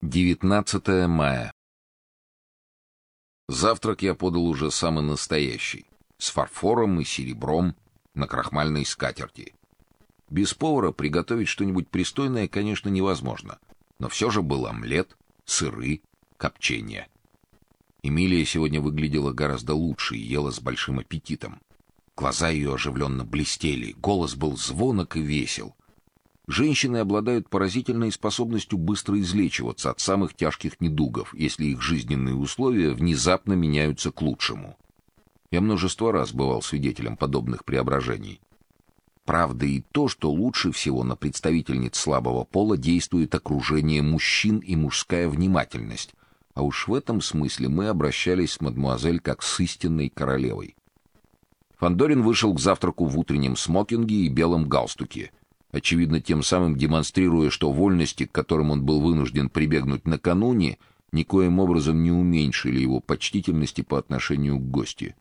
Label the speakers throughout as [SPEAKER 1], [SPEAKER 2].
[SPEAKER 1] 19 мая. Завтрак я подал уже самый настоящий, с фарфором и серебром на крахмальной скатерти. Без повара приготовить что-нибудь пристойное, конечно, невозможно, но все же был омлет, сыры, копчение. Эмилия сегодня выглядела гораздо лучше и ела с большим аппетитом. Глаза ее оживленно блестели, голос был звонок и весел. Женщины обладают поразительной способностью быстро излечиваться от самых тяжких недугов, если их жизненные условия внезапно меняются к лучшему. Я множество раз бывал свидетелем подобных преображений. Правда и то, что лучше всего на представительниц слабого пола действует окружение мужчин и мужская внимательность, а уж в этом смысле мы обращались с мадмуазель как с истинной королевой. Фандорин вышел к завтраку в утреннем смокинге и белом галстуке очевидно тем самым демонстрируя, что вольности, к которым он был вынужден прибегнуть накануне, никоим образом не уменьшили его почтительности по отношению к гости.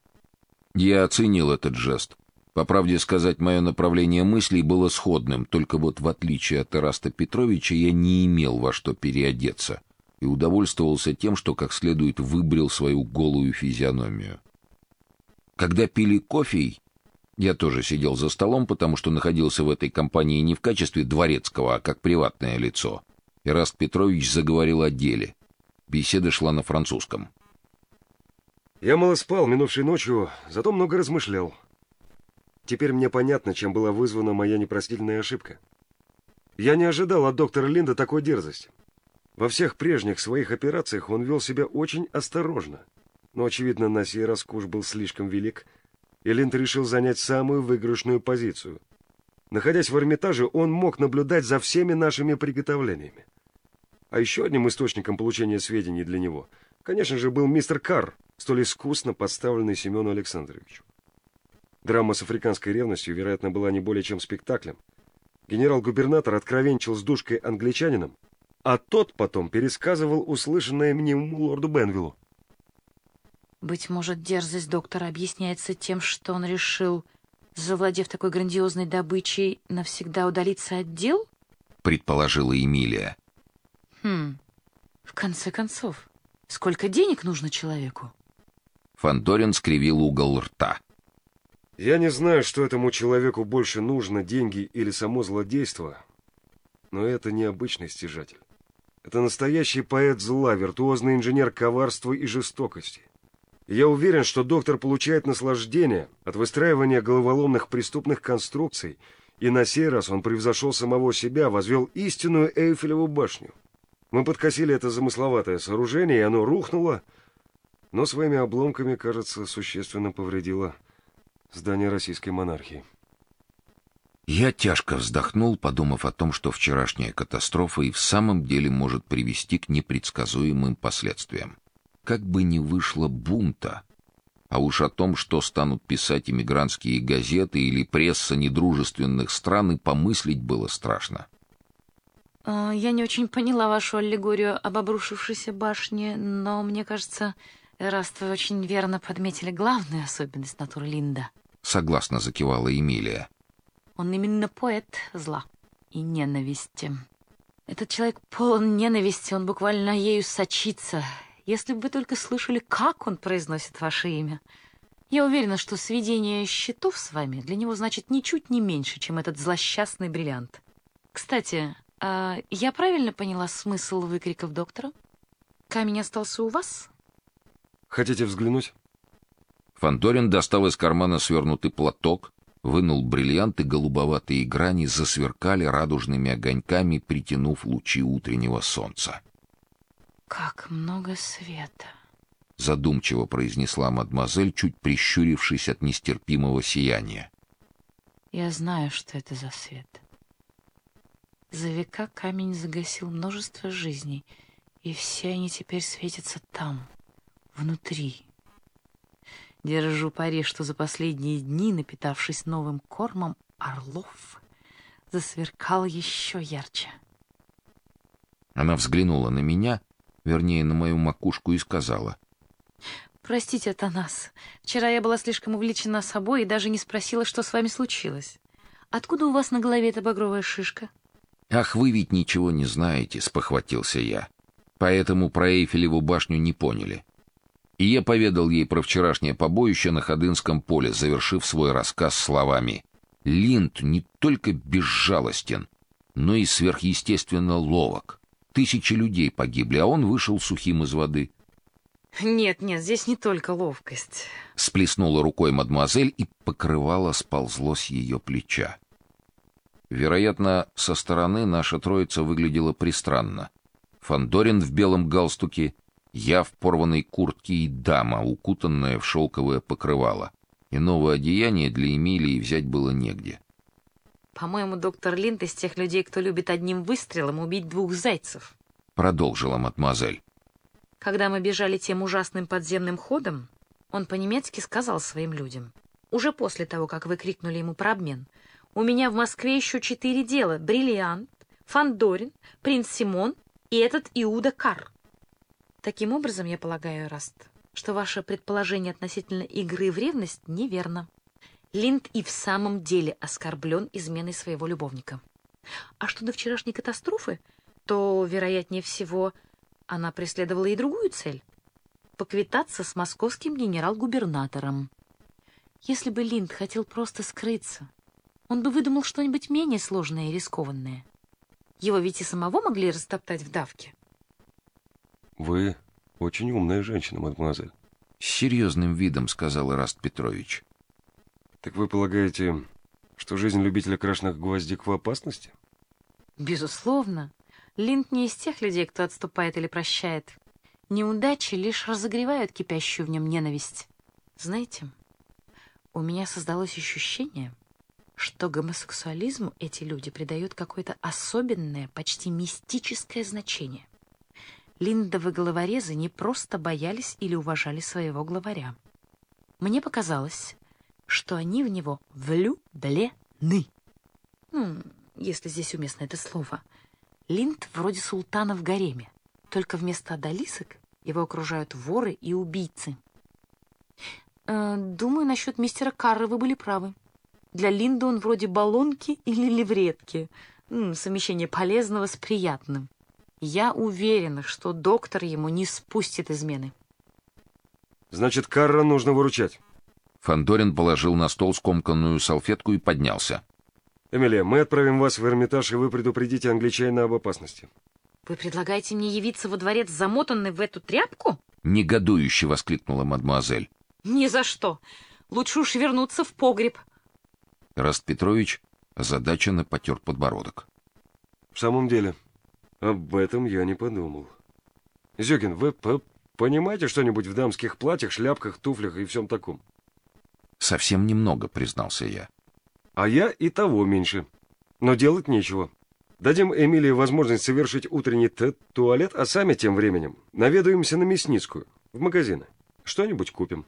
[SPEAKER 1] Я оценил этот жест. По правде сказать, мое направление мыслей было сходным, только вот в отличие от Эраста Петровича я не имел во что переодеться и удовольствовался тем, что как следует выбрил свою голую физиономию. Когда пили кофе, я тоже сидел за столом, потому что находился в этой компании не в качестве дворецкого, а как приватное лицо. Ираст Петрович заговорил о деле. Беседа шла на французском.
[SPEAKER 2] Я мало спал минувшей ночью, зато много размышлял. Теперь мне понятно, чем была вызвана моя непростительная ошибка. Я не ожидал от доктора Линда такой дерзости. Во всех прежних своих операциях он вел себя очень осторожно. Но, очевидно, на сей раз куш был слишком велик — и Линд решил занять самую выигрышную позицию. Находясь в Эрмитаже, он мог наблюдать за всеми нашими приготовлениями. А еще одним источником получения сведений для него, конечно же, был мистер Карр, столь искусно подставленный Семену Александровичу. Драма с африканской ревностью, вероятно, была не более чем спектаклем. Генерал-губернатор откровенчил с душкой англичанином, а тот потом пересказывал услышанное мнимому лорду Бенвиллу.
[SPEAKER 3] Быть может, дерзость доктора объясняется тем, что он решил, завладев такой грандиозной добычей, навсегда удалиться от дел?
[SPEAKER 1] Предположила Эмилия.
[SPEAKER 3] Хм, в конце концов, сколько денег нужно человеку?
[SPEAKER 1] Фандорин скривил угол рта.
[SPEAKER 2] Я не знаю, что этому человеку больше нужно, деньги или само злодейство, но это не обычный стяжатель. Это настоящий поэт зла, виртуозный инженер коварства и жестокости. Я уверен, что доктор получает наслаждение от выстраивания головоломных преступных конструкций, и на сей раз он превзошел самого себя, возвел истинную Эйфелеву башню. Мы подкосили это замысловатое сооружение, и оно рухнуло, но своими обломками, кажется, существенно повредило здание российской монархии.
[SPEAKER 1] Я тяжко вздохнул, подумав о том, что вчерашняя катастрофа и в самом деле может привести к непредсказуемым последствиям как бы ни вышло бунта. А уж о том, что станут писать эмигрантские газеты или пресса недружественных стран, и помыслить было страшно.
[SPEAKER 3] А, я не очень поняла вашу аллегорию об обрушившейся башне, но мне кажется, раз вы очень верно подметили главную особенность натуры Линда.
[SPEAKER 1] Согласно закивала Эмилия.
[SPEAKER 3] Он именно поэт зла и ненависти. Этот человек полон ненависти, он буквально ею сочится, если бы вы только слышали, как он произносит ваше имя. Я уверена, что сведение счетов с вами для него значит ничуть не меньше, чем этот злосчастный бриллиант. Кстати, а я правильно поняла смысл выкриков доктора? Камень остался у вас?
[SPEAKER 2] Хотите взглянуть?
[SPEAKER 1] Фандорин достал из кармана свернутый платок, вынул бриллианты, голубоватые грани засверкали радужными огоньками, притянув лучи утреннего солнца.
[SPEAKER 3] Как много света,
[SPEAKER 1] задумчиво произнесла мадемуазель, чуть прищурившись от нестерпимого сияния.
[SPEAKER 3] Я знаю, что это за свет. За века камень загасил множество жизней, и все они теперь светятся там, внутри. Держу пари, что за последние дни, напитавшись новым кормом, Орлов засверкал еще ярче.
[SPEAKER 1] Она взглянула на меня, вернее, на мою макушку и сказала.
[SPEAKER 3] «Простите, Атанас, вчера я была слишком увлечена собой и даже не спросила, что с вами случилось. Откуда у вас на голове эта багровая шишка?»
[SPEAKER 1] «Ах, вы ведь ничего не знаете», — спохватился я. Поэтому про Эйфелеву башню не поняли. И я поведал ей про вчерашнее побоище на Ходынском поле, завершив свой рассказ словами: "Линд не только безжалостен, но и сверхъестественно ловок. Тысячи людей погибли, а он вышел сухим из воды".
[SPEAKER 3] Нет, нет, здесь не только ловкость.
[SPEAKER 1] Сплеснула рукой мадемуазель, и покрывало сползло с ее плеча. Вероятно, со стороны наша троица выглядела пристранно. Фандорин в белом галстуке, я в порванной куртке и дама, укутанная в шелковое покрывало. Иного одеяния для Эмилии взять было негде.
[SPEAKER 3] По-моему, доктор Линд из тех людей, кто любит одним выстрелом убить двух зайцев.
[SPEAKER 1] Продолжила мадемуазель.
[SPEAKER 3] Когда мы бежали тем ужасным подземным ходом, он по-немецки сказал своим людям, уже после того, как вы крикнули ему про обмен, «У меня в Москве еще четыре дела — Бриллиант, Фандорин, принц Симон и этот Иуда Кар». Таким образом, я полагаю, Раст, что ваше предположение относительно игры в ревность неверно. Линд и в самом деле оскорблен изменой своего любовника. А что до вчерашней катастрофы, то, вероятнее всего, она преследовала и другую цель — поквитаться с московским генерал-губернатором. Если бы Линд хотел просто скрыться, он бы выдумал что-нибудь менее сложное и рискованное. Его ведь и самого могли растоптать в давке.
[SPEAKER 2] Вы очень умная женщина, мадемуазель.
[SPEAKER 1] С серьезным видом сказал Ираст Петрович.
[SPEAKER 2] Так вы полагаете, что жизнь любителя крашеных гвоздик в опасности?
[SPEAKER 3] Безусловно. Линд не из тех людей, кто отступает или прощает. Неудачи лишь разогревают кипящую в нем ненависть. Знаете, у меня создалось ощущение, что гомосексуализму эти люди придают какое-то особенное, почти мистическое значение. Линдовы головорезы не просто боялись или уважали своего главаря. Мне показалось, что они в него влюблены. Ну, если здесь уместно это слово — Линд вроде султана в гареме, только вместо одолисок его окружают воры и убийцы. Э, думаю, насчет мистера Карра вы были правы. Для Линда он вроде баллонки или левретки. Совмещение полезного с приятным. Я уверена, что доктор ему не спустит измены.
[SPEAKER 2] Значит, Карра нужно выручать.
[SPEAKER 1] Фандорин положил на стол скомканную салфетку и поднялся.
[SPEAKER 2] Эмилия, мы отправим вас в Эрмитаж, и вы предупредите англичанина об опасности.
[SPEAKER 3] Вы предлагаете мне явиться во дворец, замотанный в эту тряпку?
[SPEAKER 1] Негодующе воскликнула мадемуазель.
[SPEAKER 3] Ни за что. Лучше уж вернуться в погреб.
[SPEAKER 1] Раст Петрович озадаченно потер подбородок.
[SPEAKER 2] В самом деле, об этом я не подумал. Зюгин, вы по понимаете что-нибудь в дамских платьях, шляпках, туфлях и всем таком?
[SPEAKER 1] Совсем немного, признался я.
[SPEAKER 2] А я и того меньше. Но делать нечего. Дадим Эмилии возможность совершить утренний туалет, а сами тем временем наведаемся на Мясницкую, в магазины. Что-нибудь купим.